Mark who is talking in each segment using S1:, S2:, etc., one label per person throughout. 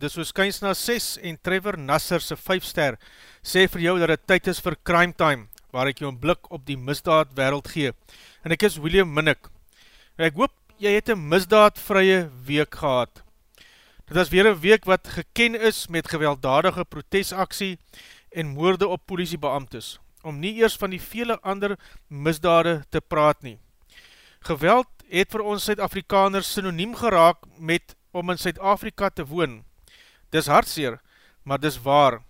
S1: Dis soos kyns na 6 en Trevor Nasser se 5 ster sê vir jou dat het tyd is vir Crime Time, waar ek jou een blik op die misdaad wereld gee. En ek is William Minnick. En ek hoop jy het een misdaadvrye week gehad. Dit is weer een week wat geken is met gewelddadige protesaksie en moorde op politiebeamtes, om nie eers van die vele ander misdade te praat nie. Geweld het vir ons Suid-Afrikaners synoniem geraak met om in Suid-Afrika te woon. Dis hartseer, maar dis waar.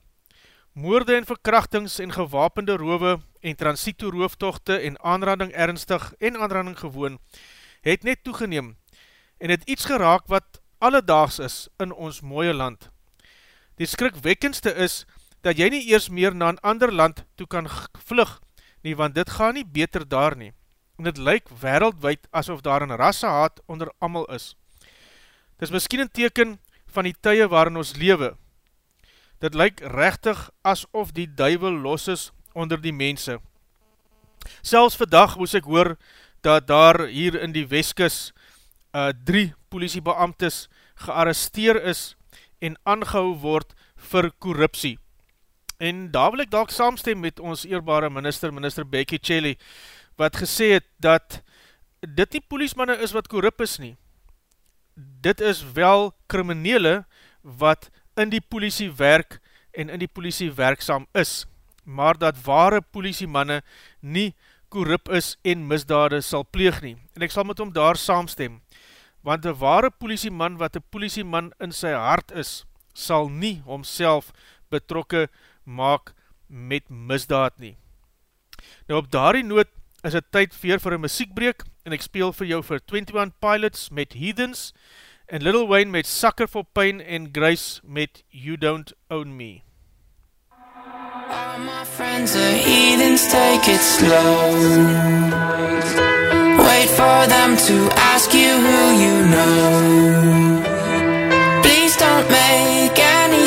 S1: Moorde en verkrachtings en gewapende rove en transito rooftochte en aanranding ernstig en aanranding gewoon het net toegeneem en het iets geraak wat alledaags is in ons mooie land. Die skrikwekkendste is dat jy nie eers meer na een ander land toe kan vlug nie, want dit gaan nie beter daar nie en het lyk wereldwijd asof daar een rassehaat onder amal is. Dit is miskien een teken van die tye waarin ons lewe. Dit lyk rechtig asof die duivel los is onder die mense. Selfs vandag moes ek hoor dat daar hier in die Weskus uh, drie politiebeamtes gearresteer is en aangehou word vir korruptie. En daar wil ek dalk saamstem met ons eerbare minister, minister Becky Chelly, wat gesê het dat dit nie poliesmanne is wat korrup is nie. Dit is wel kriminele wat in die politie werk en in die politie werksam is, maar dat ware politiemanne nie korrup is en misdade sal pleeg nie. En ek sal met hom daar saamstem, want een ware politieman wat een politieman in sy hart is, sal nie homself betrokke maak met misdaad nie. Nou op daarie noot is het tyd weer vir een muziekbreek en ek speel vir jou vir 21 Pilots met Heathens en Little Wayne met Sucker for Pain en Grace met You Don't Own Me.
S2: All my friends are heathens, take it slow. Wait for them to ask you who you know. Please don't make any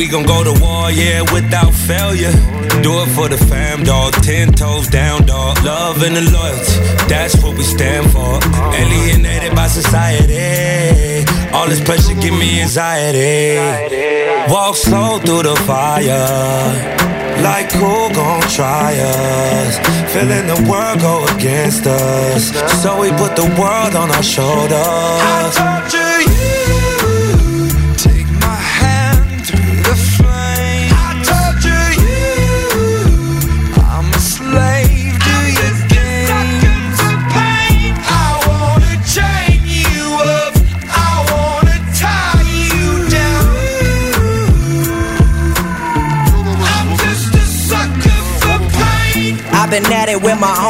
S3: We gon' go to war, yeah, without failure. Do it for the fam, dog. Ten toes down, dog. Love and the loyalty, that's what we stand for. Alienated by society. All this pressure give me anxiety. Walk slow through the fire. Like who gon' try us? Feeling the world go against us. So we put the world on our shoulders. in my
S4: own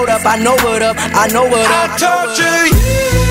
S4: up. I know what up. I know what up.
S3: I you.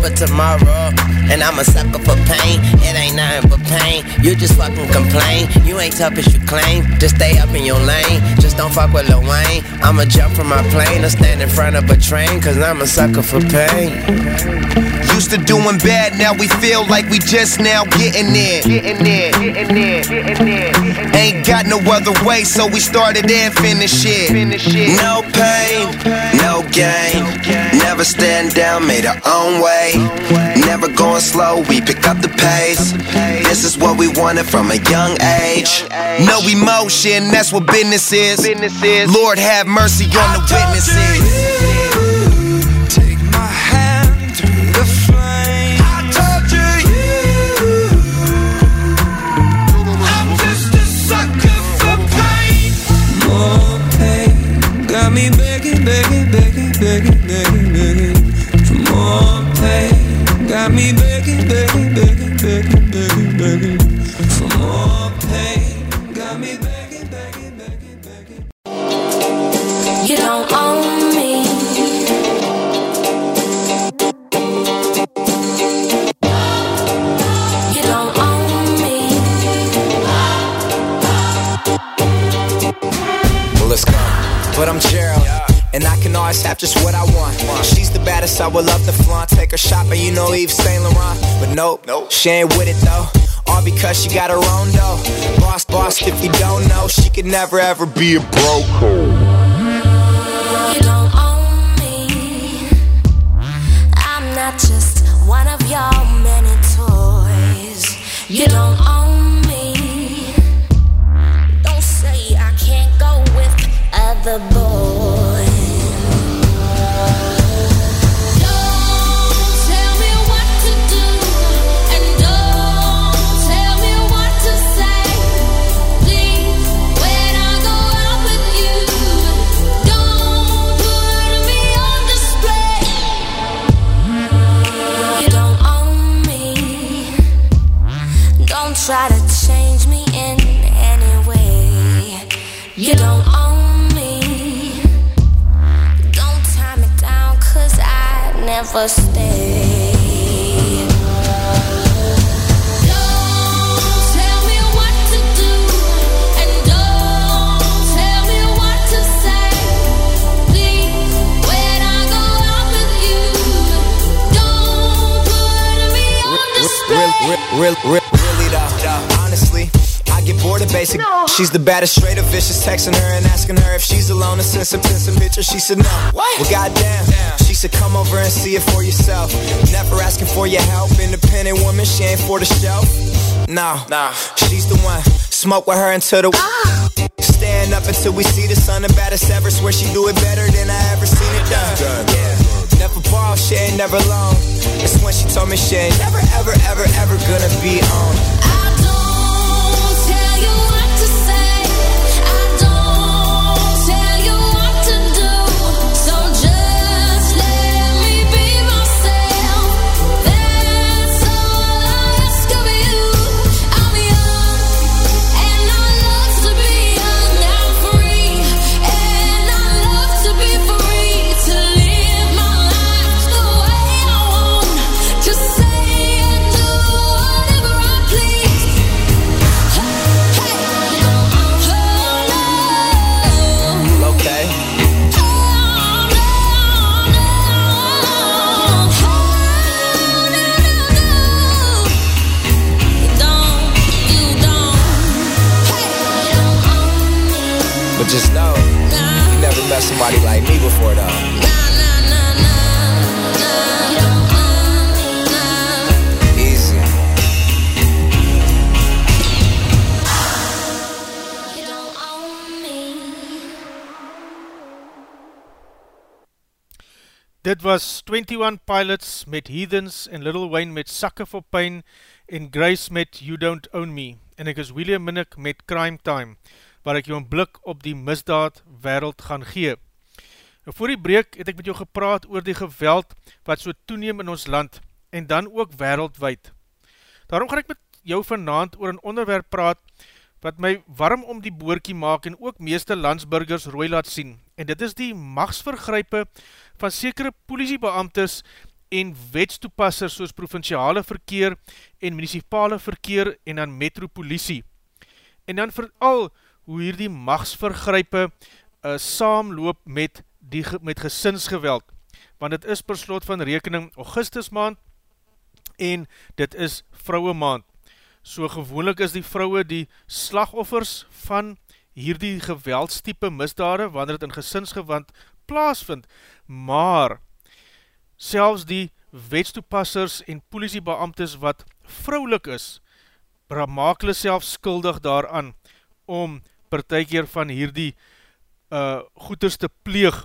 S5: but tomorrow. And I'm a sucker for pain. It ain't nothing but pain. You just fucking complain. You ain't tough as you claim. Just stay up in your lane. Just don't fuck with Lil Wayne. I'ma jump from my plane or stand in front of a train. Cause I'm a sucker for pain.
S6: Used to doing bad, now we feel like we just now getting there. Getting there, getting there, getting there. Ain't got no other way, so we started and finished it. No pain, no gain. Never stand down, made our own way. Never going slow, we pick up the pace. This is what we wanted from a young age. No emotion, that's what business is. Lord have mercy on the witnesses.
S7: Take my hand to the flame.
S3: I told you. I'm just a sucker for pain.
S7: Okay.
S3: Got me begging, begging, begging, begging, begging, Got me begging, begging, begging, begging, begging, begging for more pain. Got me begging, begging, begging, begging.
S8: You don't own me. You don't own me.
S9: Well, let's go. But I'm Gerald. And I can always have just what I want. She's the baddest, I would love to flaunt. Take her shopping, you know Yves Saint Laurent. But nope, nope, she ain't with it though. All because she got her own dough. Boss, boss, if you don't know, she could never ever be a broke.
S8: You don't own me. I'm not just one of your many toys. You don't on display.
S9: Real, real, real, real, really though. Honestly, I get bored of basic. She's the baddest, straight up vicious. Texting her and asking her if she's alone and send some pics and pictures. She said no. What? Well, goddamn. She said come over and see it for yourself. Never asking for your help. Independent woman, she ain't for the show. No, nah. She's the one. Smoke with her until the. Ah. Stand up until we see the sun. The baddest ever. Swear she do it better than I ever seen it done. Yeah. Never ball, she ain't never long. That's when she told me she ain't never, ever, ever, ever gonna be on.
S8: I you
S9: somebody like me before, though. Easy.
S1: Dit was 21 Pilots met Heathens en Little Wayne met Sucker for Pain en Grace met You Don't Own Me en ek is William Minnick met Crime Time waar ek jou een blik op die misdaad wereld gaan gee. En voor die breek het ek met jou gepraat oor die geweld wat so toeneem in ons land en dan ook wereldwijd. Daarom gaan ek met jou vanavond oor een onderwerp praat wat my warm om die boorkie maak en ook meeste landsburgers rooi laat sien. En dit is die machtsvergrype van sekere politiebeamtes en wetstoepassers soos provinciale verkeer en municipale verkeer en dan metropolisie. En dan vooral hoe hier die machtsvergrype uh, saamloop met, die, met gesinsgeweld. Want het is per slot van rekening augustus maand en dit is vrouwe maand. So gewoonlik is die vrouwe die slagoffers van hierdie geweldstype misdade, wanneer het in gesinsgewand plaasvind, maar selfs die wetstoepassers en politiebeamtes wat vrouwlik is, maak hulle self skuldig daaraan om partijkeer van hierdie uh, goeders te pleeg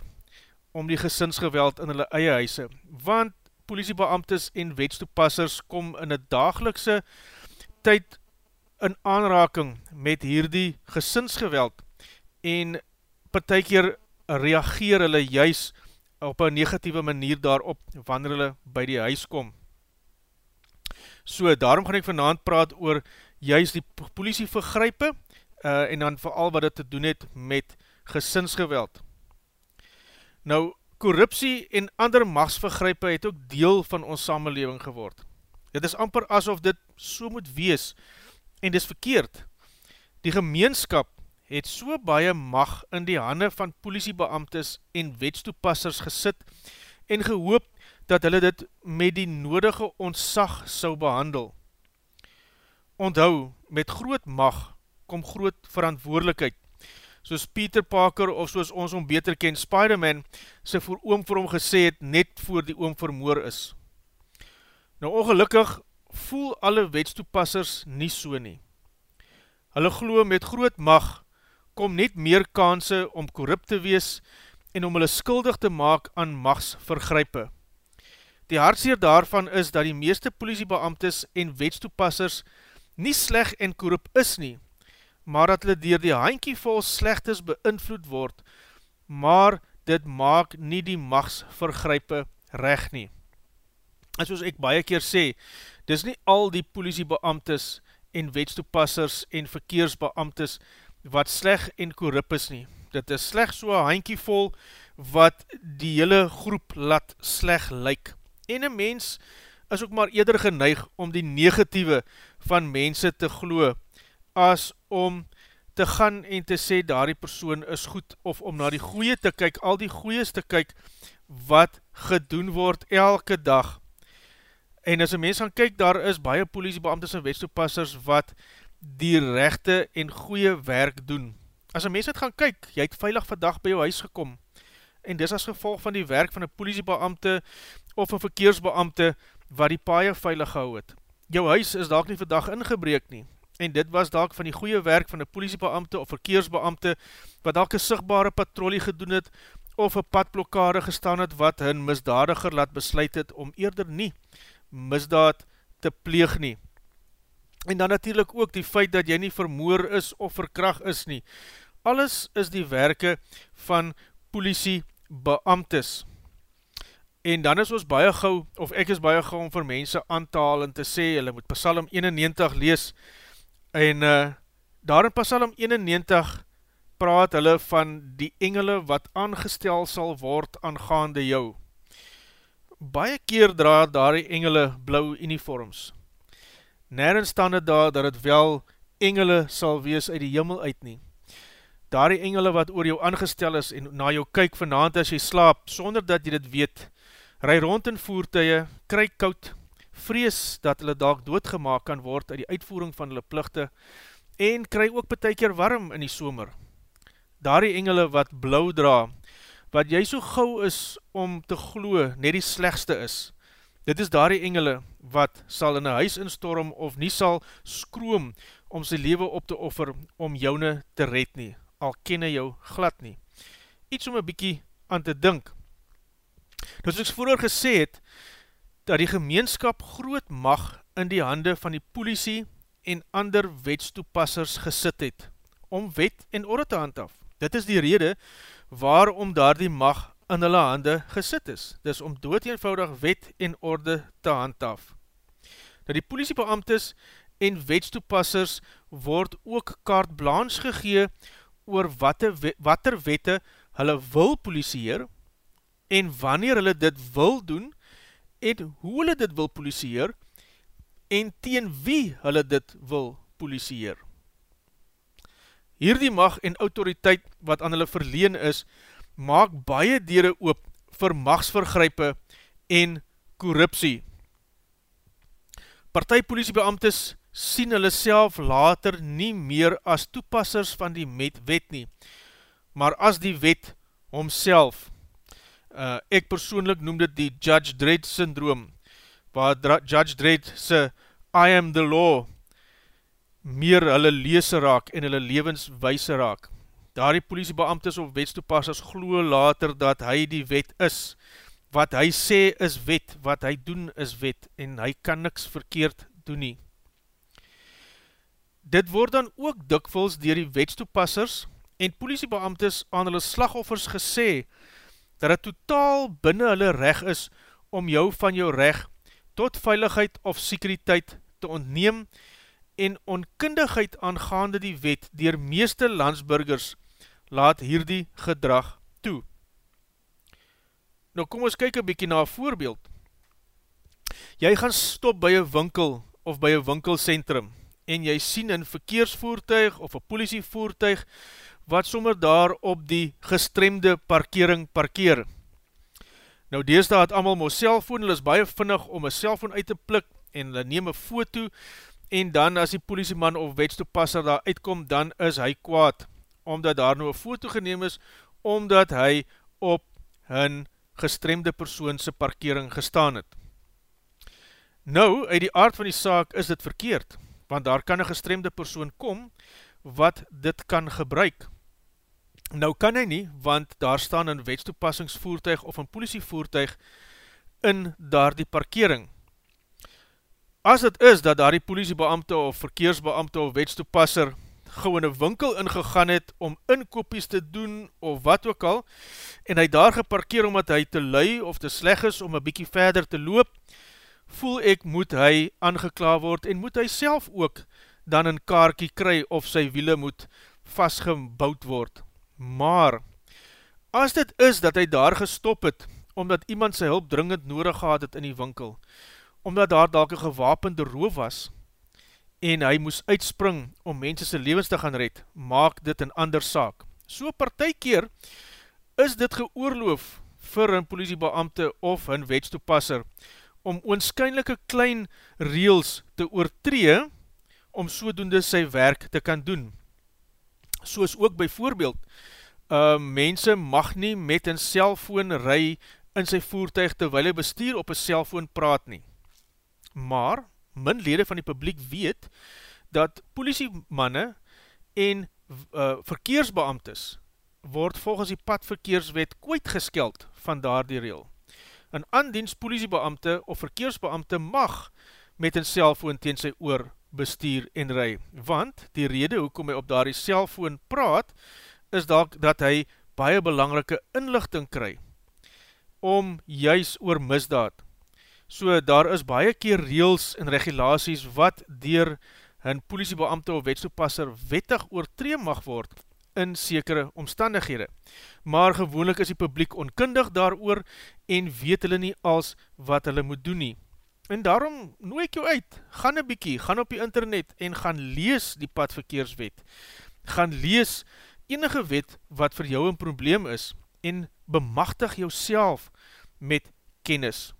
S1: om die gesinsgeweld in hulle eie huise. Want politiebeamtes en wetstoepassers kom in een dagelikse tyd in aanraking met hierdie gesinsgeweld en partijkeer reageer hulle juis op een negatieve manier daarop wanneer hulle by die huis kom. So, daarom gaan ek vanavond praat oor juist die politie vergrype uh, en dan vooral wat dit te doen het met gesinsgeweld. Nou, korruptie en ander machtsvergrype het ook deel van ons samenleving geword. Dit is amper asof dit so moet wees en dis verkeerd. Die gemeenskap het so baie mag in die hande van politiebeamtes en wetstoepassers gesit en gehoop dat hulle dit met die nodige ontsag sou behandel. Onthou, met groot mag kom groot verantwoordelikheid. Soos Peter Parker of soos ons om beter ken, Spider-Man, sy voor oom vir hom gesê het, net voor die oom vermoor is. Nou ongelukkig voel alle wetstoepassers nie so nie. Hulle glo met groot mag kom net meer kanse om korrupt te wees en om hulle skuldig te maak aan machtsvergrype. Die hartseer daarvan is dat die meeste politiebeamtes en wetstoepassers nie sleg en korrupt is nie, maar dat hulle dier die handkie vol slechtes beïnvloed word, maar dit maak nie die machtsvergrype recht nie. En soos ek baie keer sê, dis nie al die politiebeamtes en wetstoepassers en verkeersbeamtes wat sleg en korrup is nie. Dit is sleg so een handkie vol wat die hele groep laat sleg lyk. En een mens is ook maar eerder geneig om die negatieve van mense te glo as om te gaan en te sê daar die persoon is goed of om na die goeie te kyk, al die goeies te kyk wat gedoen word elke dag. En as een mens gaan kyk, daar is baie politiebeamtes en wetstoepassers wat die rechte en goeie werk doen. As een mens het gaan kyk, jy het veilig vandag by jou huis gekom, en dis as gevolg van die werk van een politiebeamte of een verkeersbeamte wat die paie veilig gehou het. Jou huis is dalk nie vandag ingebreek nie, en dit was dalk van die goeie werk van een politiebeamte of verkeersbeamte wat dalk een sigtbare patrolie gedoen het of een padblokkade gestaan het wat hun misdadiger laat besluit het om eerder nie misdaad te pleeg nie. En dan natuurlijk ook die feit dat jy nie vermoor is of verkracht is nie. Alles is die werke van politie beamtes. En dan is ons baie gauw, of ek is baie gauw om vir mense aan te haal en te sê, hulle moet Psalm 91 lees, en uh, daar in Psalm 91 praat hulle van die engele wat aangestel sal word aangaande jou. Baie keer dra daar die engele blauw uniforms, Nergens staan het daar dat het wel engele sal wees uit die jimmel uit nie. Daar die engele wat oor jou aangestel is en na jou kyk vanavond as jy slaap, sonder dat jy dit weet, ry rond in voertuie, kry koud, vrees dat hulle daak doodgemaak kan word uit die uitvoering van hulle plichte, en kry ook betekeer warm in die somer. Daar die engele wat blauw dra, wat jy so gauw is om te glo, net die slegste is, Dit is daar die engele wat sal in een huis instorm of nie sal skroom om sy leven op te offer om joune te red nie, al kenne jou glad nie. Iets om een bykie aan te dink. Dus ek voorhoor gesê het, dat die gemeenskap groot mag in die hande van die politie en ander wetstoepassers gesit het, om wet en orde te handhaf. Dit is die rede waarom daar die mag in hulle hande gesit is, dis om dood eenvoudig wet en orde te handhaf. Dat die politiebeamtes en wetstoepassers word ook kaart blanche gegee oor wat er wette hulle wil polisieer en wanneer hulle dit wil doen en hoe hulle dit wil polisieer en teen wie hulle dit wil polisieer. Hierdie mag en autoriteit wat aan hulle verleen is, maak baie dere oop vir machtsvergrype en korruptie. Partijpolitiebeamtes sien hulle self later nie meer as toepassers van die wet nie, maar as die wet homself. Uh, ek persoonlik noem dit die Judge Dredd syndroom, waar Judge Dredd sy I am the law meer hulle leese raak en hulle levenswijse raak daar die politiebeamtes of wetstoepassers glo later dat hy die wet is, wat hy sê is wet, wat hy doen is wet, en hy kan niks verkeerd doen nie. Dit word dan ook dikwils dier die wetstoepassers en politiebeamtes aan hulle slagoffers gesê, dat het totaal binnen hulle reg is om jou van jou reg tot veiligheid of sekuriteit te ontneem en onkundigheid aangaande die wet dier meeste landsburgers laat hierdie gedrag toe. Nou kom ons kyk een bykie na een voorbeeld. Jy gaan stop by een winkel of by een winkelcentrum en jy sien een verkeersvoertuig of een politievoertuig wat sommer daar op die gestremde parkering parkeer. Nou deesda het allemaal my cellfoon, hulle is baie vinnig om een cellfoon uit te plik en hulle neem een foto en dan as die politieman of wetstoepasser daar uitkom, dan is hy kwaad omdat daar nou een foto geneem is, omdat hy op hun gestremde persoonse parkering gestaan het. Nou, uit die aard van die saak is dit verkeerd, want daar kan een gestremde persoon kom, wat dit kan gebruik. Nou kan hy nie, want daar staan een wetstoepassingsvoertuig of een politievoertuig in daar die parkering. As het is dat daar die politiebeamte of verkeersbeamte of wetstoepasser gauw in een winkel ingegaan het om inkopies te doen of wat ook al, en hy daar geparkeer omdat hy te lui of te sleg is om een bykie verder te loop, voel ek moet hy aangekla word en moet hy self ook dan een kaarkie kry of sy wiele moet vastgebouwd word. Maar, as dit is dat hy daar gestop het, omdat iemand sy hulp dringend nodig gehad het in die winkel, omdat daar dalke gewapende roof was, en hy moes uitspring om mense sy levens te gaan red, maak dit een ander saak. So partijkeer is dit geoorloof vir een politiebeamte of een wetstoepasser om oonskynlijke klein reels te oortree om sodoende sy werk te kan doen. Soos ook by voorbeeld, uh, mense mag nie met een cellfoon ry in sy voertuig terwijl hy bestuur op een cellfoon praat nie. Maar, min lede van die publiek weet, dat politiemanne en uh, verkeersbeamtes word volgens die padverkeerswet kwijt geskeld van daar die reel. Een aandienst politiebeamte of verkeersbeamte mag met een cellfoon teen sy oor bestuur en ry, want die rede hoekom hy op daar die cellfoon praat, is dat, dat hy baie belangrike inlichting kry, om juis oor misdaad. So daar is baie keer reels en regulaties wat dier hun politiebeamte of wetstoepasser wettig oortree mag word, in sekere omstandighede. Maar gewoonlik is die publiek onkundig daar en weet hulle nie als wat hulle moet doen nie. En daarom nooi ek jou uit, gaan een bykie, gaan op die internet en gaan lees die padverkeerswet. Gaan lees enige wet wat vir jou een probleem is en bemachtig jou met kennis.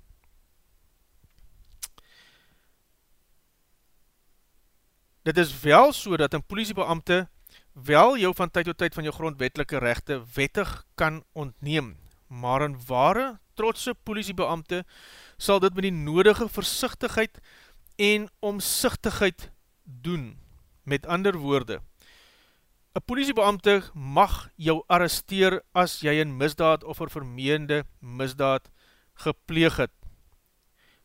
S1: Dit is wel so dat een politiebeamte wel jou van tyd tot tyd van jou grondwetelike rechte wettig kan ontneem, maar een ware, trotse politiebeamte sal dit met die nodige versichtigheid en omzichtigheid doen. Met ander woorde, een politiebeamte mag jou arresteer as jy een misdaad of een vermeende misdaad gepleeg het,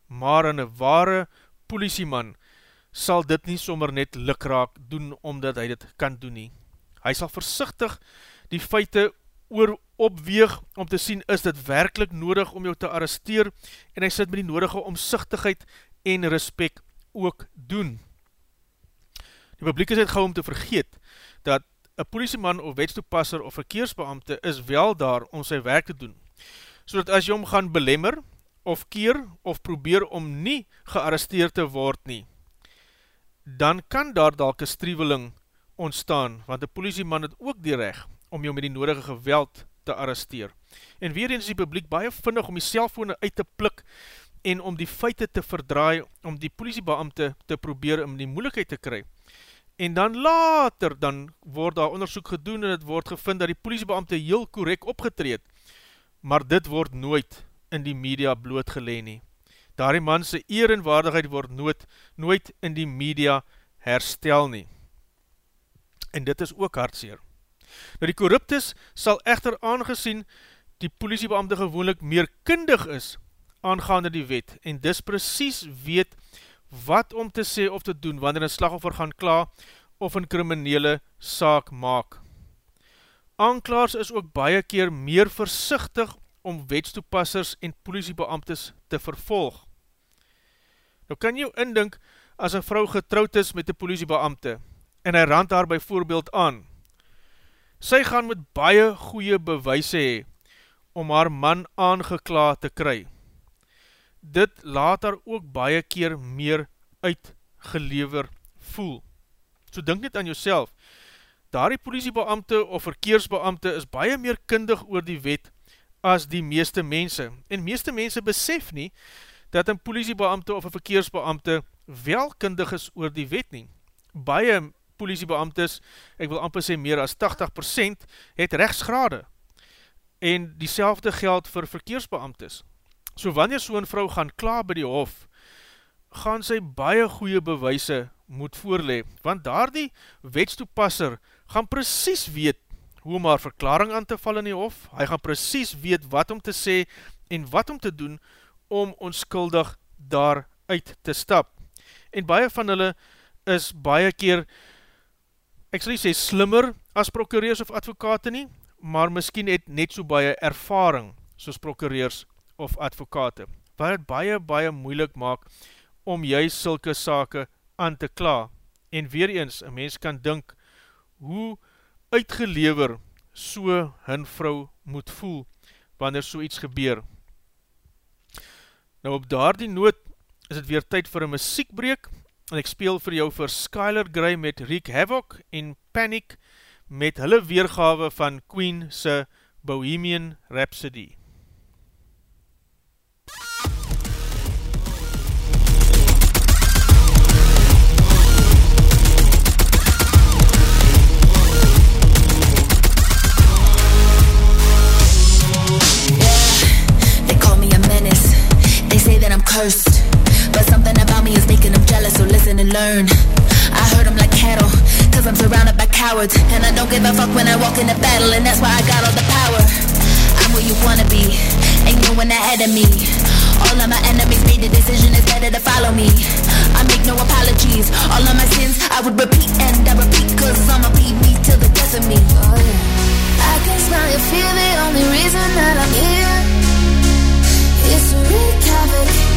S1: maar een ware politieman sal dit nie sommer net lukraak doen, omdat hy dit kan doen nie. Hy sal versichtig die feite oor opweeg om te sien, is dit werkelijk nodig om jou te arresteer, en hy sit met die nodige omzichtigheid en respect ook doen. Die publiek is het gauw om te vergeet, dat een politieman of wetstoepasser of verkeersbeamte is wel daar om sy werk te doen, so dat as jy om gaan belemmer, of keer, of probeer om nie gearresteer te word nie, dan kan daar dalke strieveling ontstaan, want die politieman het ook die recht om jou met die nodige geweld te arresteer. En weer eens die publiek baie vindig om die cellfone uit te plik en om die feite te verdraai, om die politiebeamte te probeer om die moeilikheid te kry. En dan later, dan word daar onderzoek gedoen en het word gevind dat die politiebeamte heel korek opgetreed, maar dit word nooit in die media blootgeleen nie daar die man sy eer en waardigheid word nooit, nooit in die media herstel nie. En dit is ook hartseer. Nou die korruptus sal echter aangezien die politiebeamte gewoonlik meer kundig is aangaande die wet en dis precies weet wat om te sê of te doen wanneer een slagoffer gaan kla of een kriminele saak maak. Aanklaars is ook baie keer meer versichtig om wetstoepassers en politiebeamtes te vervolg. Nou kan jy indink as een vrou getrouwd is met die politiebeamte en hy rand haar by voorbeeld aan. Sy gaan met baie goeie bewijse hee om haar man aangekla te kry. Dit laat haar ook baie keer meer uitgelever voel. So denk net aan jouself, daar die politiebeamte of verkeersbeamte is baie meer kundig oor die wet as die meeste mense. En meeste mense besef nie, dat een politiebeamte of een verkeersbeamte wel kundig is oor die wet nie. Baie politiebeamtes, ek wil amper sê meer as 80%, het rechtsgrade. En die geld vir verkeersbeamtes. So wanneer so'n vrou gaan klaar by die hof, gaan sy baie goeie bewijse moet voorlee, want daar die wetstoepasser gaan precies weet hoe om haar verklaring aan te val in die hof, hy gaan precies weet wat om te sê en wat om te doen om onskuldig daar uit te stap. En baie van hulle is baie keer, ek sal nie sê slimmer as prokureurs of advokate nie, maar miskien het net so baie ervaring soos prokureurs of advokate, wat het baie, baie moeilik maak om juist sulke sake aan te kla. En weer eens, een mens kan dink, hoe uitgelever so hun vrou moet voel wanneer so iets gebeur. Nou op daar die noot is het weer tyd vir een muziekbreek en ek speel vir jou vir Skylar Grey met Rick Havoc en Panic met hulle weergawe van Queen se Bohemian Rhapsody.
S10: cursed. But something about me is making them jealous, so listen and learn. I hurt them like cattle, cause I'm surrounded by cowards. And I don't give a fuck when I walk in the battle, and that's why I got all the power. I'm where you wanna be, ain't no one ahead of me. All of my enemies made the decision, it's better to follow me. I make no apologies, all of my sins I would repeat and I repeat, cause I'ma be me till the death of me. Oh, yeah. I can smell your fear, the only reason that I'm here is to wreak havoc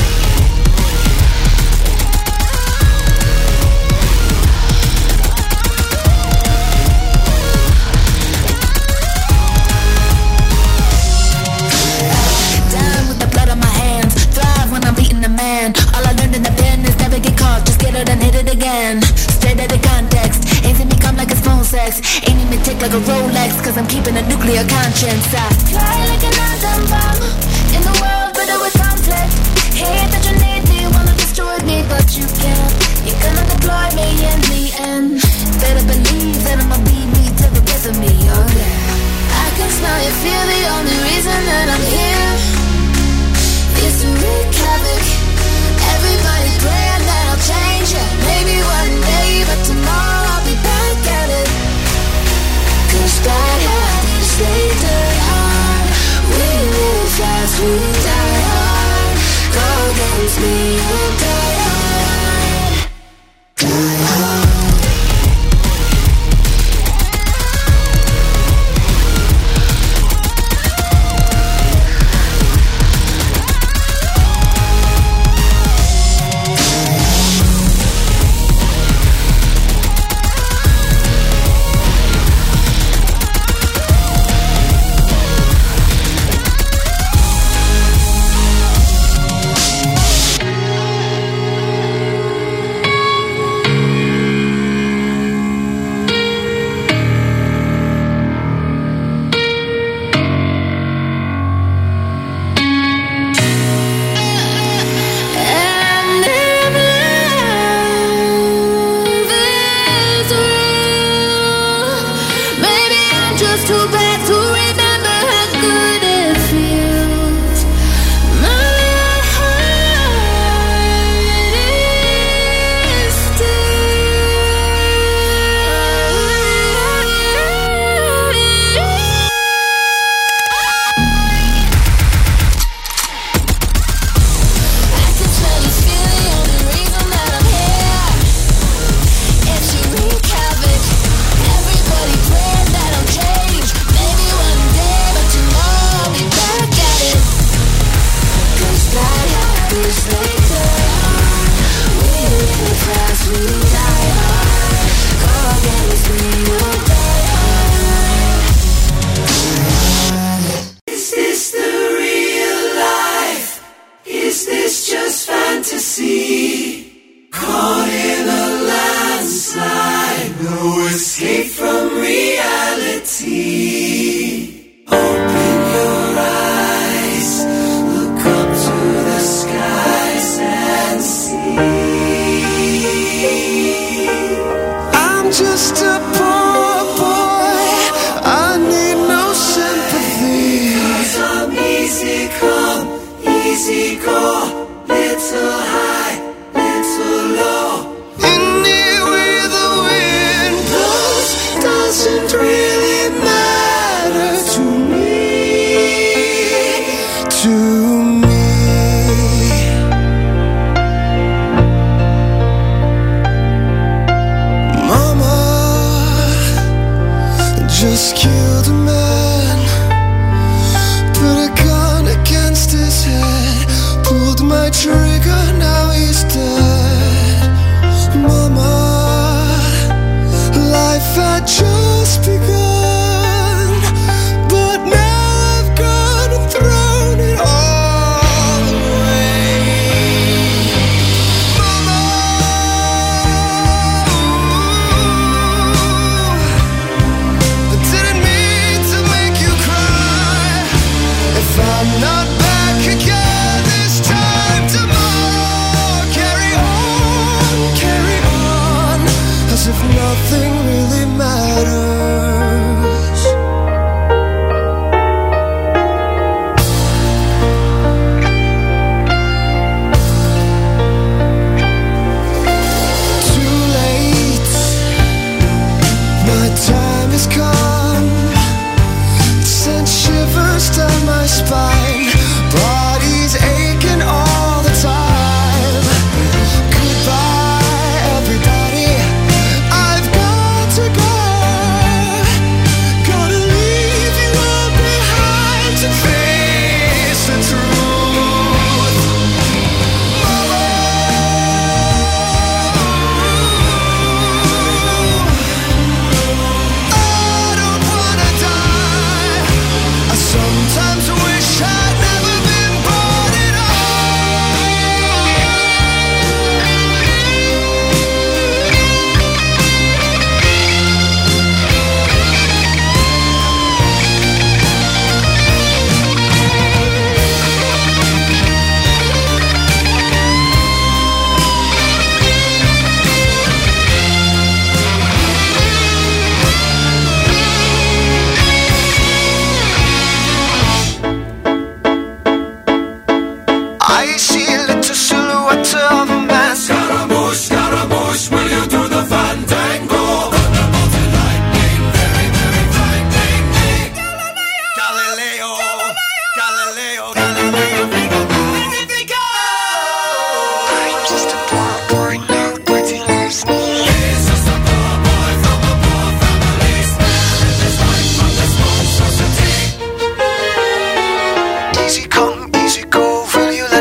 S10: die hard. Die hard. again. Straight out of context. Ain't see me come like it's phone sex. Ain't even tick like a Rolex, cause I'm keeping a nuclear conscience. I fly like an atom bomb. In the world, but with conflict. Hate that you need me, wanna destroy me, but you can't. You cannot deploy me in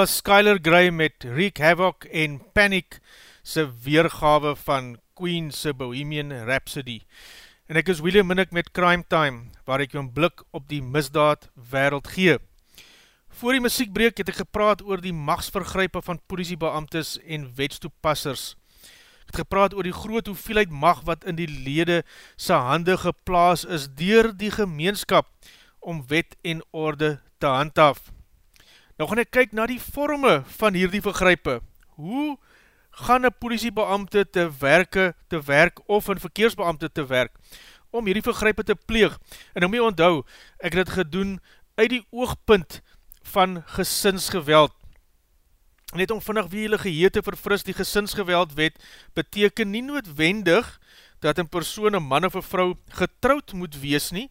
S1: was Skyler Grey met Wreak Havoc en Panic sy weergawe van Queen sy Bohemian Rhapsody. En ek is William Minnick met Crime Time, waar ek jou een blik op die misdaad wereld gee. Voor die muziekbreek het ek gepraat oor die machtsvergrype van politiebeamtes en wetstoepassers. Ek het gepraat oor die groot hoeveelheid mag wat in die lede sy hande geplaas is dier die gemeenskap om wet en orde te handhaaf. Nou gaan ek kyk na die vorme van hierdie vergrype. Hoe gaan een politiebeamte te werke, te werk of een verkeersbeamte te werk om hierdie vergrype te pleeg? En nou jy onthou, ek het het gedoen uit die oogpunt van gesinsgeweld. Net om vannig wie jylle geheer te verfris, die gesinsgeweld wet beteken nie noodwendig dat een persoon, een man of een vrou getrouwd moet wees nie,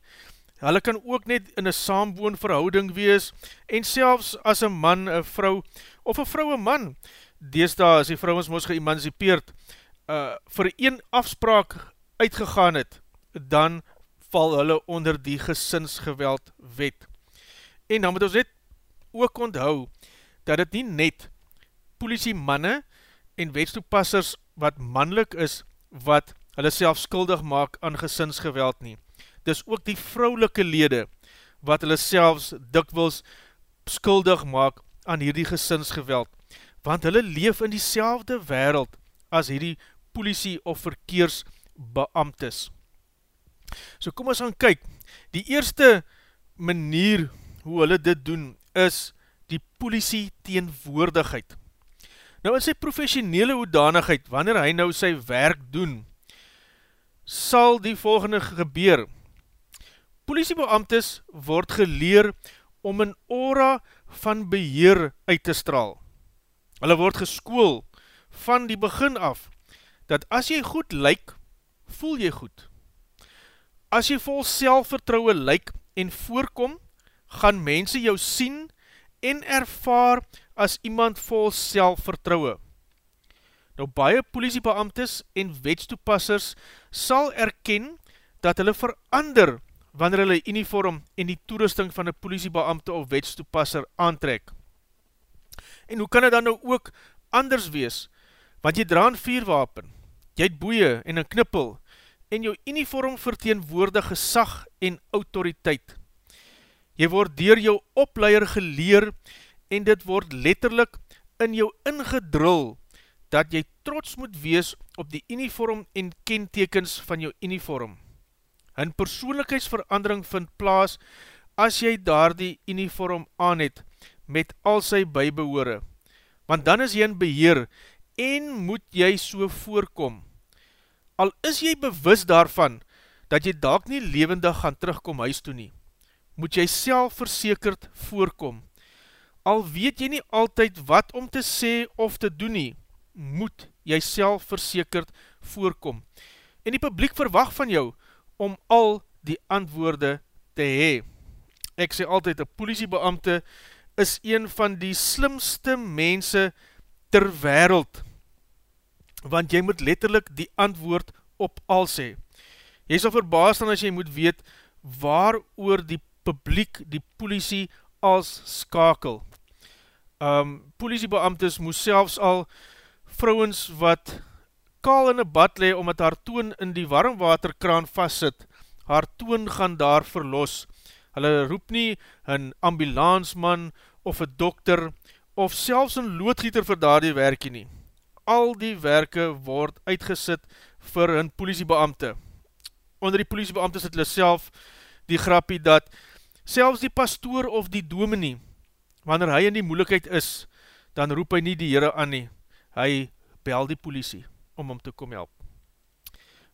S1: Hulle kan ook net in een saamwoon verhouding wees en selfs as een man, een vrou of een vrou, een man, deesdaar as die vrou ons moes geëmancipeerd, uh, vir een afspraak uitgegaan het, dan val hulle onder die gesinsgeweld wet. En dan moet ons net ook onthou, dat het nie net politie manne en wetstoepassers wat manlik is, wat hulle self skuldig maak aan gesinsgeweld nie dis ook die vrouwelike lede, wat hulle selfs dikwils skuldig maak aan hierdie gesinsgeweld, want hulle leef in die selfde wereld as hierdie politie of verkeersbeamtes. So kom ons gaan kyk, die eerste manier hoe hulle dit doen is die politie teenwoordigheid. Nou in sy professionele hoedanigheid, wanneer hy nou sy werk doen, sal die volgende gebeur, Politiebeamtes word geleer om een aura van beheer uit te straal. Hulle word geskool van die begin af, dat as jy goed lyk, voel jy goed. As jy vol selfvertrouwe lyk en voorkom, gaan mense jou sien en ervaar as iemand vol selfvertrouwe. Nou baie politiebeamtes en wetstoepassers sal erken dat hulle verander wanneer hulle uniform en die toerusting van een politiebeamte of wetstoepasser aantrek. En hoe kan het dan nou ook anders wees? Want jy dra een vierwapen, jy het boeie en een knippel, en jou uniform verteenwoordig gesag en autoriteit. Jy word dier jou opleier geleer, en dit word letterlik in jou ingedrul, dat jy trots moet wees op die uniform en kentekens van jou uniform. Een persoonlikheidsverandering vind plaas as jy daar die uniform aan het, met al sy bybehore, want dan is jy in beheer en moet jy so voorkom. Al is jy bewus daarvan, dat jy dalk nie levendig gaan terugkom huis toe nie, moet jy self versekerd voorkom. Al weet jy nie altyd wat om te sê of te doen nie, moet jy self versekerd voorkom. En die publiek verwag van jou om al die antwoorde te hee. Ek sê altyd, een politiebeamte is een van die slimste mense ter wereld, want jy moet letterlijk die antwoord op al sê. Jy sal verbaas dan as jy moet weet waar oor die publiek die politie als skakel. Um, politiebeamtes moes selfs al vrouwens wat kaal in een bad le, omdat haar toon in die warmwaterkraan vastsit, haar toon gaan daar verlos. Hulle roep nie een ambulansman of een dokter of selfs een loodgieter vir daar die werkie nie. Al die werke word uitgesit vir een politiebeamte. Onder die politiebeamte sit hulle self die grappie dat selfs die pastoor of die dominee, wanneer hy in die moeilikheid is, dan roep hy nie die Heere aan nie. Hy bel die politie om hom te kom help.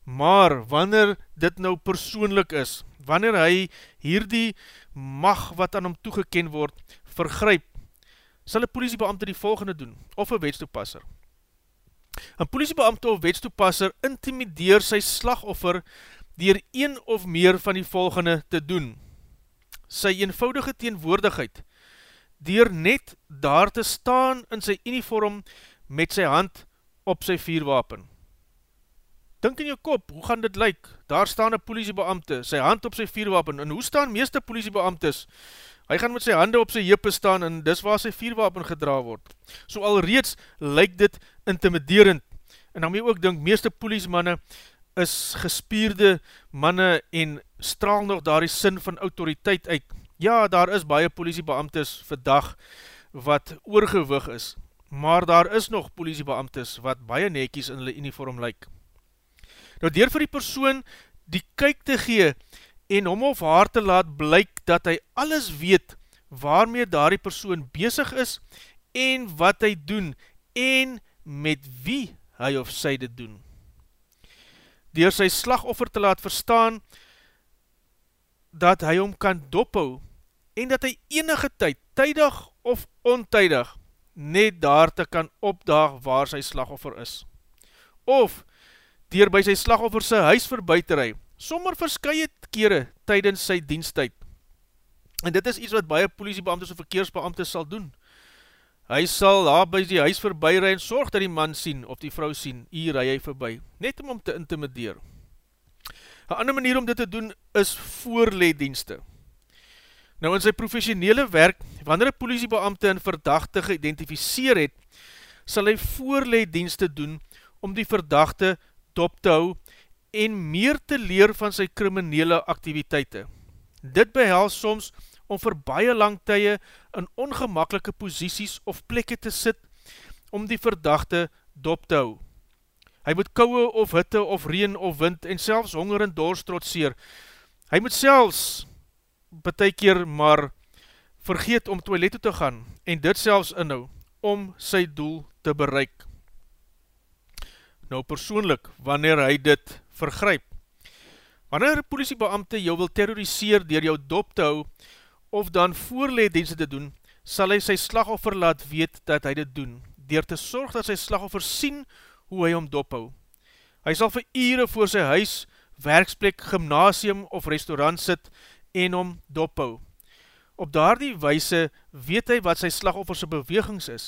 S1: Maar wanneer dit nou persoonlik is, wanneer hy hierdie mag wat aan hom toegeken word, vergryp, sal die politiebeamte die volgende doen, of een wetstoepasser. Een politiebeamte of wetstoepasser intimideer sy slagoffer dier een of meer van die volgende te doen. Sy eenvoudige teenwoordigheid, dier net daar te staan in sy uniform met sy hand op sy vierwapen. Dink in jou kop, hoe gaan dit lyk? Daar staan een politiebeamte, sy hand op sy vierwapen, en hoe staan meeste politiebeamtes? Hy gaan met sy hande op sy jippe staan, en dis waar sy vierwapen gedra word. So alreeds lyk dit intimiderend, en dan jy ook dink, meeste politiemanne is gespierde manne, en straal nog daar die sin van autoriteit uit. Ja, daar is baie politiebeamtes vandag, wat oorgewig is, maar daar is nog politiebeamtes wat baie nekies in hulle uniform lyk. Nou door vir die persoon die kyk te gee en hom of haar te laat blyk dat hy alles weet waarmee daar die persoon bezig is en wat hy doen en met wie hy of sy dit doen. Door sy slagoffer te laat verstaan dat hy hom kan dophou en dat hy enige tyd, tydig of ontydig, net daar te kan opdaag waar sy slagoffer is. Of, dier by sy slagoffer sy huis voorbij te rij, sommer verskye kere tydens sy diensttijd. En dit is iets wat baie politiebeamtes of verkeersbeamtes sal doen. Hy sal daar by die huis voorbij rij en sorg dat die man sien of die vrou sien, hier rij hy voorbij, net om om te intimideer. Een ander manier om dit te doen is voorleeddienste. Nou in sy professionele werk, wanneer een politiebeamte een verdachte geïdentificeer het, sal hy voorleeddienste doen om die verdachte dop te hou en meer te leer van sy kriminele activiteite. Dit behels soms om vir baie lang tye in ongemakkelike posisies of plekke te sit om die verdachte dop te hou. Hy moet kouwe of hitte of reen of wind en selfs honger en dorst trotseer. Hy moet selfs betek keer maar vergeet om toilet toe te gaan en dit selfs inhou om sy doel te bereik. Nou persoonlik, wanneer hy dit vergryp, wanneer politiebeamte jou wil terroriseer dier jou dop te hou, of dan voorleeddienste te doen, sal hy sy slagoffer laat weet dat hy dit doen, dier te sorg dat sy slagoffer sien hoe hy om dop hou. Hy sal vir ure voor sy huis, werksplek, gymnasium of restaurant sit en om dop hou. Op daar die weise weet hy wat sy slagofferse bewegings is,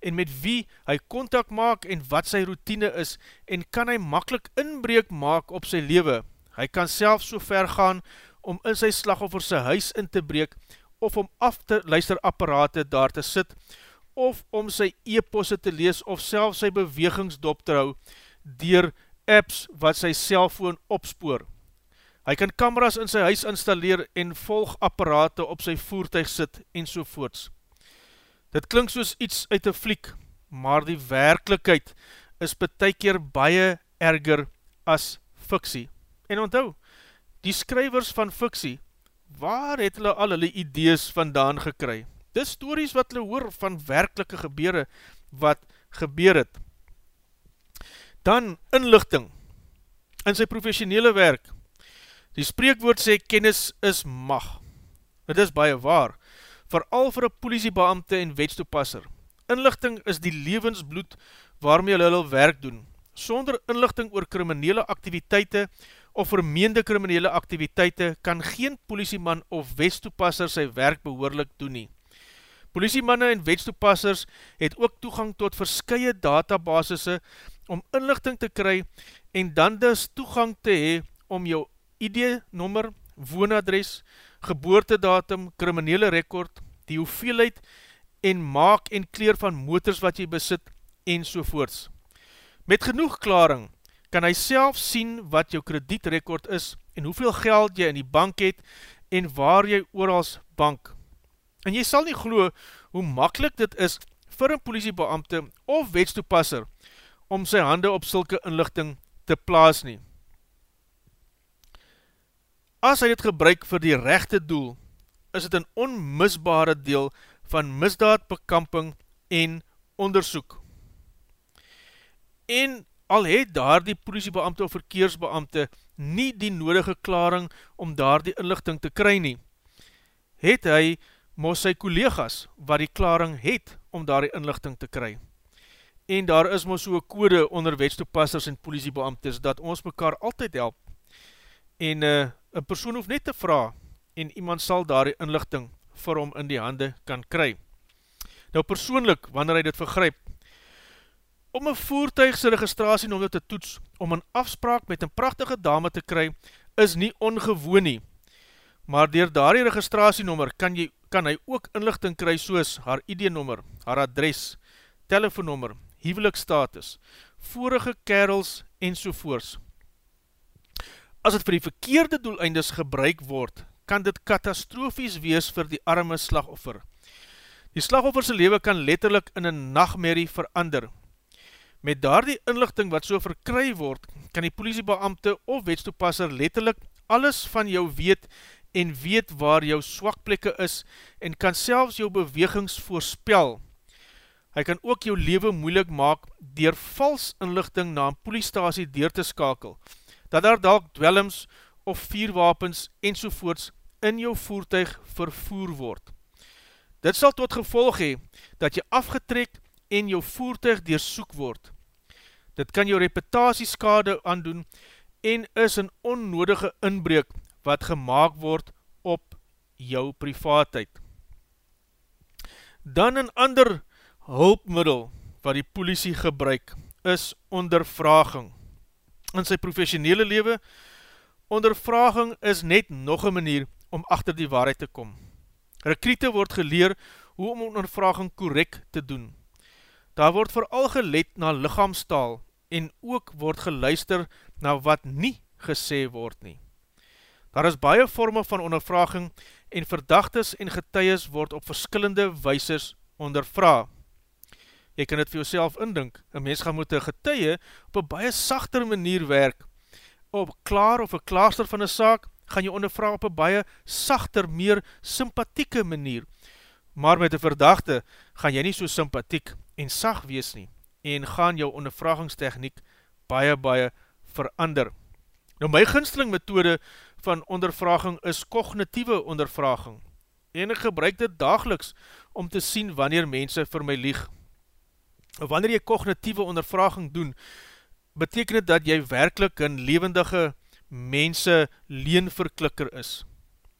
S1: en met wie hy contact maak en wat sy routine is en kan hy makkelijk inbreek maak op sy lewe. Hy kan self so ver gaan om in sy slagoffer sy huis in te breek of om af te luisterapparate daar te sit of om sy e-posse te lees of self sy bewegingsdop te hou dier apps wat sy cellfoon opspoor. Hy kan kameras in sy huis installeer en volgapparate op sy voertuig sit en sovoorts. Dit klink soos iets uit een fliek, maar die werkelijkheid is betekeer baie erger as fiksie. En onthou, die skrywers van fiksie, waar het hulle al hulle idees vandaan gekry? Dis stories wat hulle hoor van werkelike gebeure wat gebeur het. Dan inlichting in sy professionele werk. Die spreekwoord sê kennis is mag. Dit is baie waar, vooral vir een politiebeamte en wetstoepasser. Inlichting is die levensbloed waarmee hulle hulle werk doen. Sonder inlichting oor kriminele activiteite of vermeende kriminele activiteite kan geen politieman of wetstoepasser sy werk behoorlik doen nie. Politiemanne en wetstoepassers het ook toegang tot verskye databasisse om inlichting te kry en dan dus toegang te hee om jou ID-nommer, woonadres, geboortedatum, kriminele rekord, die hoeveelheid en maak en kleer van motors wat jy besit en sovoorts. Met genoeg klaring kan hy self sien wat jou kredietrekord is en hoeveel geld jy in die bank het en waar jy oorals bank. En jy sal nie glo hoe makkelijk dit is vir een politiebeamte of wetstoepasser om sy hande op sulke inlichting te plaas nie. As hy dit gebruik vir die rechte doel, is dit een onmisbare deel van misdaadbekamping en onderzoek. En al het daar die politiebeamte of verkeersbeamte nie die nodige klaring om daar die inlichting te kry nie, het hy mos sy collega's wat die klaring het om daar die inlichting te kry. En daar is mos so'n kode onder wetstoepassers en politiebeamtes dat ons mekaar altyd help. En uh, een persoon hoef net te vraag en iemand sal daar die inlichting vir hom in die hande kan kry. Nou persoonlik, wanneer hy dit vergryp, om een voertuigse registrasienommer te toets, om een afspraak met een prachtige dame te kry, is nie ongewoon nie. Maar dier daar die registrasienommer kan, jy, kan hy ook inlichting kry soos haar ID-nommer, haar adres, telefoonnummer, huwelikstatus, vorige kerels en sovoorts. As het vir die verkeerde doeleindes gebruik word, kan dit katastrofies wees vir die arme slagoffer. Die slagofferse lewe kan letterlik in een nachtmerrie verander. Met daar die inlichting wat so verkry word, kan die politiebeamte of wetstoepasser letterlik alles van jou weet en weet waar jou swakplekke is en kan selfs jou bewegings voorspel. Hy kan ook jou lewe moeilik maak dier vals inlichting na een poliestasie deur te skakel, dat daar dalk dwellings of vierwapens enzovoorts in jou voertuig vervoer word. Dit sal tot gevolg hee, dat jy afgetrek en jou voertuig deersoek word. Dit kan jou reputatieskade aandoen en is een onnodige inbreek wat gemaakt word op jou privaatheid. Dan een ander hulpmiddel wat die politie gebruik is ondervraging. In sy professionele lewe, ondervraging is net nog een manier om achter die waarheid te kom. Rekriete word geleer hoe om ondervraging korek te doen. Daar word vooral gelet na lichaamstaal en ook word geluister na wat nie gesê word nie. Daar is baie vorme van ondervraging en verdachtes en getuies word op verskillende weises ondervra. Jy kan het vir jouself indink, een mens gaan moet een getuie op een baie sachter manier werk, op klaar of een klaarster van een saak, gaan jy ondervraag op een baie sachter, meer sympathieke manier. Maar met die verdachte gaan jy nie so sympathiek en sag wees nie en gaan jou ondervragingstechniek baie, baie verander. Nou my ginsteling methode van ondervraging is cognitieve ondervraging en ek gebruik dit dageliks om te sien wanneer mense vir my lieg. Wanneer jy cognitieve ondervraging doen, beteken het dat jy werkelijk een levendige mense leenverklikker is.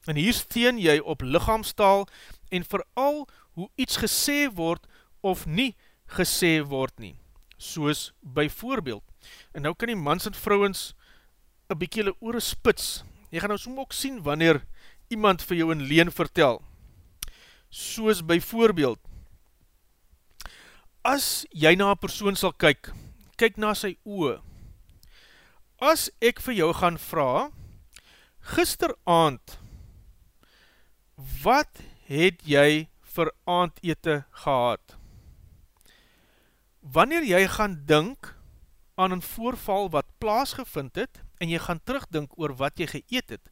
S1: En hier steen jy op lichaamstaal en vooral hoe iets gesê word of nie gesê word nie. Soos by voorbeeld. En nou kan die mans en vrouwens een bykie hulle oore spits. Jy gaan nou soms ook sien wanneer iemand vir jou een leen vertel. Soos by voorbeeld. As jy na een persoon sal kyk, kyk na sy oe, as ek vir jou gaan vraag, gister aand, wat het jy vir aandete gehad? Wanneer jy gaan dink aan een voorval wat plaasgevind het, en jy gaan terugdink oor wat jy geëet het,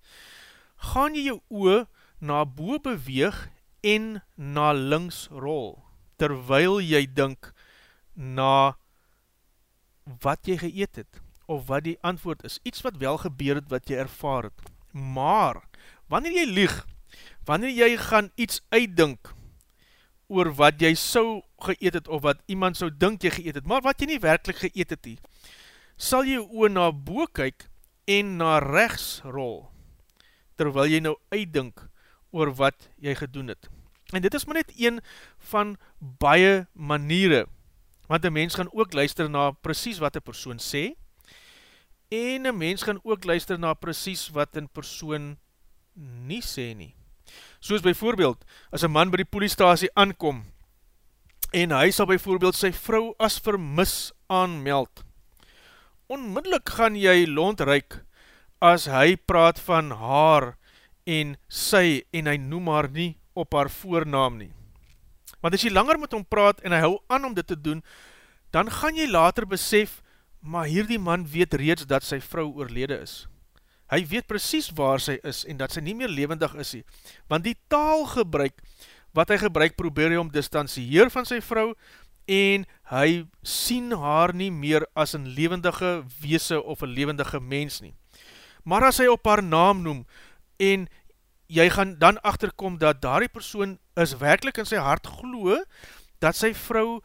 S1: gaan jy jou oor na boe beweeg en na links rol, terwyl jy dink na wat jy geëet het, of wat die antwoord is, iets wat wel gebeur het, wat jy ervaar het. Maar, wanneer jy lieg, wanneer jy gaan iets uitdink, oor wat jy sou geëet het, of wat iemand sou dink jy geëet het, maar wat jy nie werkelijk geëet het nie, sal jy oor na boe kyk, en na rechts rol, terwyl jy nou uitdink, oor wat jy gedoen het. En dit is maar net een van baie maniere, want een mens gaan ook luister na precies wat een persoon sê, en een mens gaan ook luister na precies wat een persoon nie sê nie. Soos bijvoorbeeld, as een man by die poliestasie aankom, en hy sal bijvoorbeeld sy vrou as vermis aanmeld, onmiddellik gaan jy lont reik, as hy praat van haar en sy, en hy noem haar nie op haar voornaam nie. Want as jy langer met hom praat en hy hou aan om dit te doen, dan gaan jy later besef, maar hierdie man weet reeds dat sy vrou oorlede is. Hy weet precies waar sy is en dat sy nie meer levendig is nie. Want die taalgebruik, wat hy gebruik, probeer hy om distansieer van sy vrou en hy sien haar nie meer as een levendige weese of een levendige mens nie. Maar as hy op haar naam noem en jy gaan dan achterkom dat daar die persoon is werkelijk in sy hart glo, dat sy vrou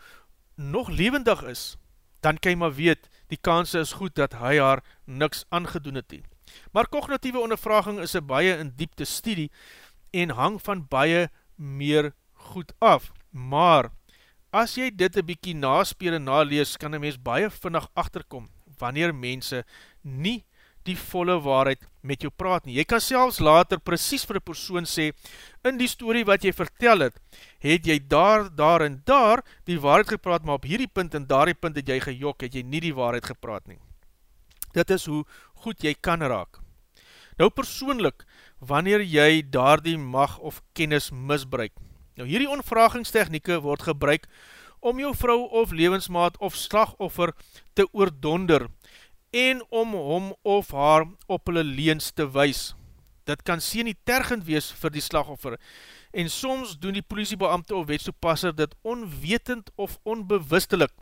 S1: nog levendig is, dan kan jy maar weet, die kans is goed dat hy haar niks aangedoen het nie. Maar kognitieve ondervraging is een baie in diepte studie en hang van baie meer goed af. Maar, as jy dit een bykie naspeel en nalees, kan een mens baie vinnig achterkom, wanneer mense nie die volle waarheid met jou praat nie. Jy kan selfs later precies vir die persoon sê, in die story wat jy vertel het, het jy daar, daar en daar die waarheid gepraat, maar op hierdie punt en daar die punt het jy gejok, het jy nie die waarheid gepraat nie. Dit is hoe goed jy kan raak. Nou persoonlik, wanneer jy daar die mag of kennis misbruik. Nou hierdie onvragingstechnieke word gebruik om jou vrou of levensmaat of slagoffer te oordonder, en om hom of haar op hulle leens te wys. Dit kan sien nie tergend wees vir die slagoffer, en soms doen die politiebeamte of wetstoepasser dit onwetend of onbewustelik,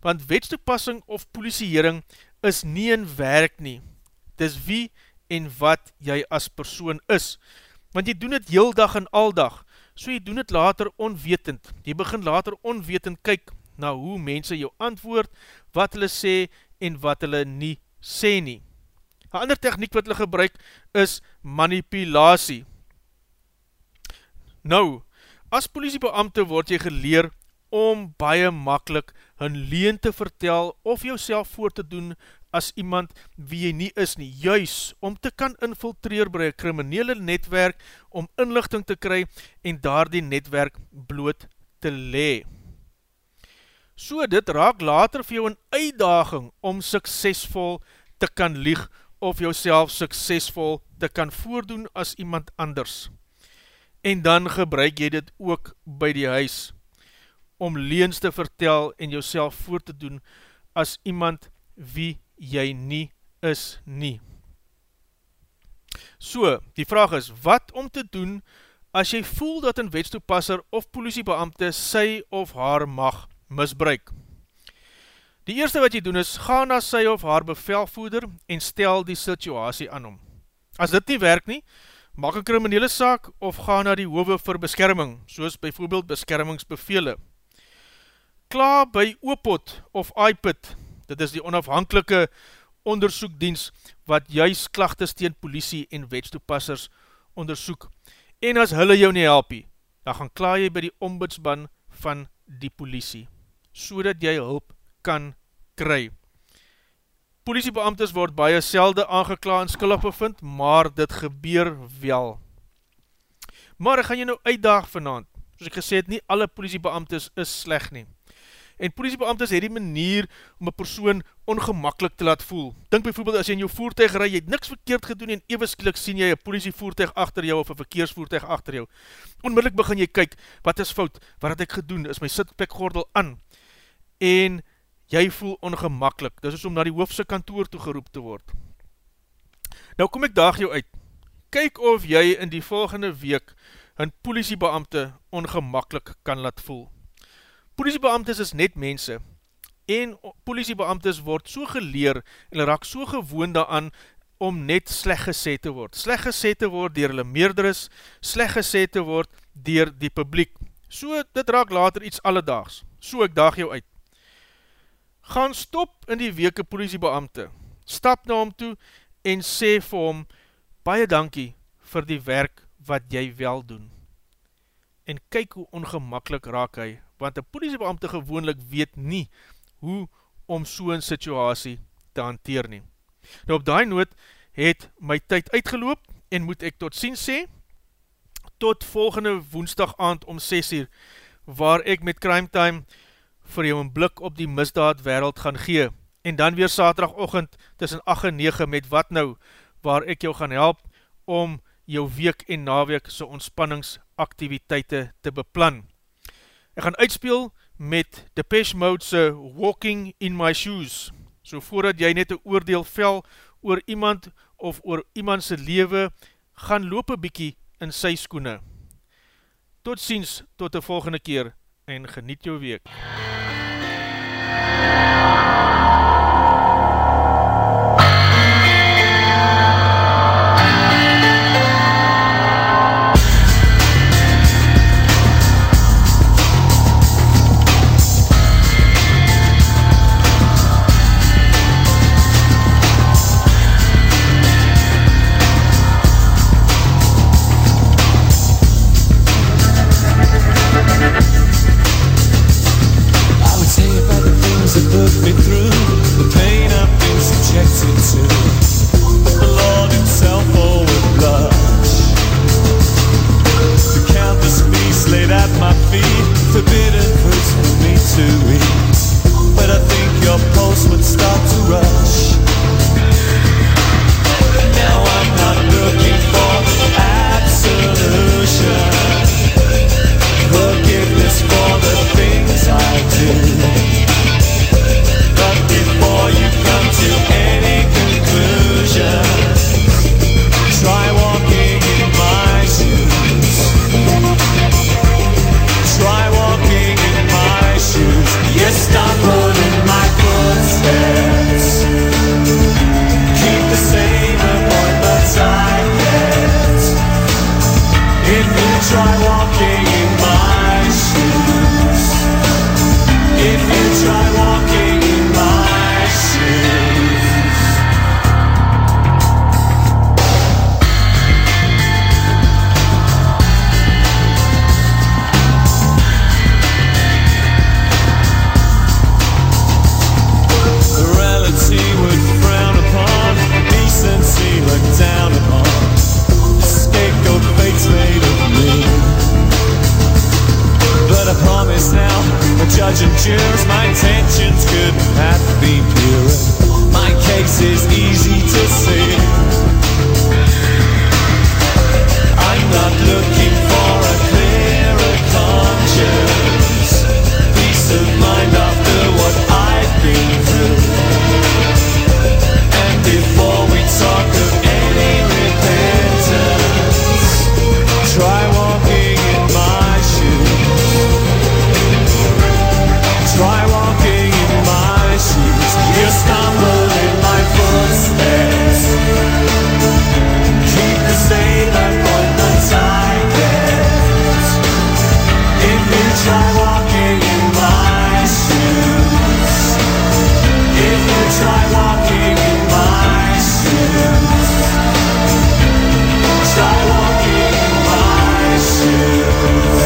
S1: want wetstoepassing of politiehering is nie in werk nie. Dis wie en wat jy as persoon is, want jy doen het heel dag en al dag, so jy doen het later onwetend. Jy begin later onwetend kyk na hoe mense jou antwoord, wat hulle sê en wat hulle nie sê nie. Een ander techniek wat hulle gebruik is manipulatie. Nou, as politiebeamte word jy geleer om baie makkelijk hun leen te vertel of jou voor te doen as iemand wie jy nie is nie, juis om te kan infiltreer by een kriminele netwerk om inlichting te kry en daar die netwerk bloot te lee. So dit raak later vir jou een uitdaging om suksesvol te kan lieg of jou suksesvol te kan voordoen as iemand anders. En dan gebruik jy dit ook by die huis om leens te vertel en jou voor te doen as iemand wie jy nie is nie. So, die vraag is, wat om te doen as jy voel dat een wetstoepasser of politiebeamte sy of haar mag misbruik. Die eerste wat jy doen is, ga na sy of haar bevelvoeder en stel die situasie aan hom. As dit nie werk nie, maak een kriminele saak of ga na die hove vir beskerming, soos byvoorbeeld beskermingsbevele. Kla by OPOT of IPIT, dit is die onafhankelike onderzoekdienst wat juist klachtes teen politie en wetstoepassers onderzoek. En as hulle jou nie helpie, dan gaan kla jy by die ombudsban van die politie so dat jy hulp kan kry. Politiebeamtes word baie selde aangekla en skuldig bevind, maar dit gebeur wel. Maar ek gaan jy nou uitdaag vanavond, soos ek gesê het, nie alle politiebeamtes is sleg nie. En politiebeamtes het die manier om een persoon ongemakkelijk te laat voel. Dink bijvoorbeeld as jy in jou voertuig rij, jy het niks verkeerd gedoen en evensklik sien jy een politievoertuig achter jou of een verkeersvoertuig achter jou. Onmiddellik begin jy kyk, wat is fout, wat het ek gedoen, is my sitpekgordel aan, en jy voel ongemakkelijk, dis is om na die hoofse kantoor toe geroep te word. Nou kom ek daag jou uit, kyk of jy in die volgende week hun politiebeamte ongemakkelijk kan laat voel. Politiebeamtes is net mense, en politiebeamtes word so geleer en raak so gewoon daaraan om net sleg gesê te word. Sleg gesê te word dier hulle meerderis, sleg gesê te word dier die publiek. So, dit raak later iets alledaags. So, ek daag jou uit. Gaan stop in die weke politiebeamte, stap na hom toe en sê vir hom, baie dankie vir die werk wat jy wel doen. En kyk hoe ongemakkelijk raak hy, want die politiebeamte gewoonlik weet nie hoe om so'n situasie te hanteer nie. Nou op die noot het my tyd uitgeloop en moet ek tot sien sê, tot volgende woensdag aand om 6 uur, waar ek met Crime Time vir jou een blik op die misdaad wereld gaan gee, en dan weer saterdagochtend tussen 8 en 9 met wat nou, waar ek jou gaan help om jou week en naweek so ontspanningsaktiviteite te beplan. Ek gaan uitspeel met Depeche Mode se Walking in My Shoes, so voordat jy net een oordeel vel oor iemand of oor iemand se lewe, gaan loop een bykie in sy skoene. Tot ziens, tot die volgende keer, en geniet jou week. MUZIEK